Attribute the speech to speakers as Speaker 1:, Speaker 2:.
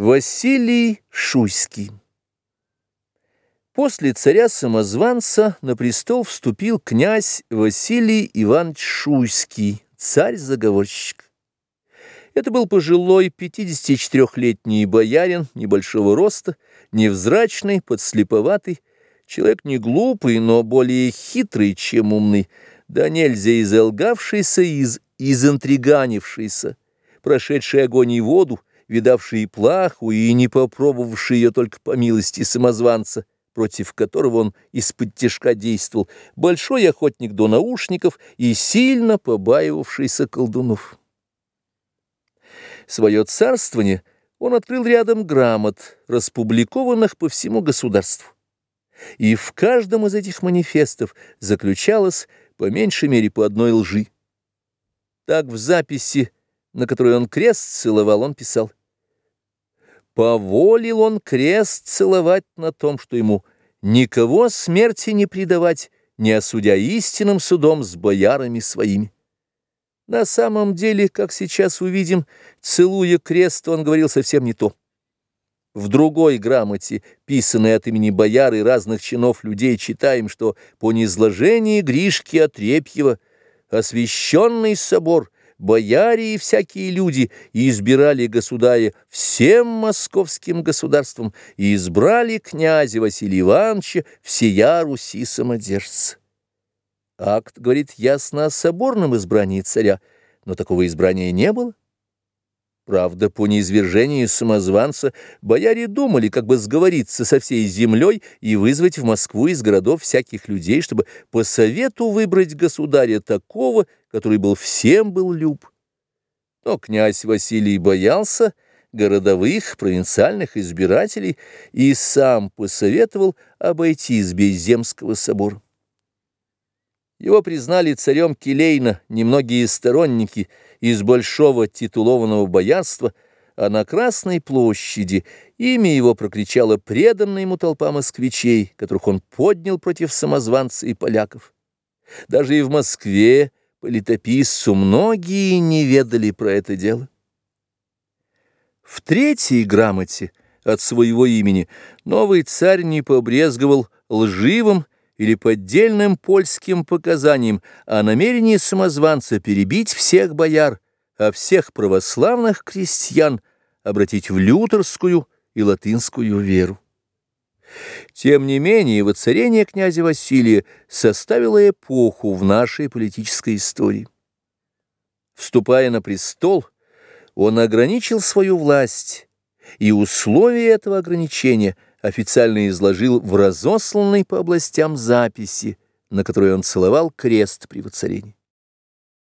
Speaker 1: Василий Шуйский После царя-самозванца на престол вступил князь Василий Иванович Шуйский, царь-заговорщик. Это был пожилой 54-летний боярин небольшого роста, невзрачный, подслеповатый, человек не глупый, но более хитрый, чем умный, да нельзя изолгавшийся и из, изинтриганившийся, прошедший огонь и воду, видавший плаху и не попробовавший ее только по милости самозванца, против которого он из-под тяжка действовал, большой охотник до наушников и сильно побаивавшийся колдунов. Свое царствование он открыл рядом грамот, распубликованных по всему государству. И в каждом из этих манифестов заключалось по меньшей мере по одной лжи. Так в записи, на которой он крест целовал, он писал Поволил он крест целовать на том, что ему никого смерти не предавать, не осудя истинным судом с боярами своими. На самом деле, как сейчас увидим, целуя крест, он говорил совсем не то. В другой грамоте, писанной от имени бояр и разных чинов людей, читаем, что по низложении Гришки Отрепьева освященный собор — бояре и всякие люди избирали государя всем московским государством и избрали князя Василия Ивановича всея Руси самодержца. Акт говорит ясно о соборном избрании царя, но такого избрания не было. Правда, по неизвержению самозванца бояре думали, как бы сговориться со всей землей и вызвать в Москву из городов всяких людей, чтобы по совету выбрать государя такого, который был всем был люб. Но князь Василий боялся городовых, провинциальных избирателей и сам посоветовал обойтись без Земского собора. Его признали царем Килейна немногие сторонники из большого титулованного боярства, а на Красной площади имя его прокричала преданная ему толпа москвичей, которых он поднял против самозванца и поляков. Даже и в Москве по летописцу многие не ведали про это дело. В третьей грамоте от своего имени новый царь не побрезговал лживым или поддельным польским показанием о намерении самозванца перебить всех бояр, а всех православных крестьян обратить в лютерскую и латынскую веру. Тем не менее, воцарение князя Василия составило эпоху в нашей политической истории. Вступая на престол, он ограничил свою власть, и условия этого ограничения – официально изложил в разосланной по областям записи, на которой он целовал крест при воцарении.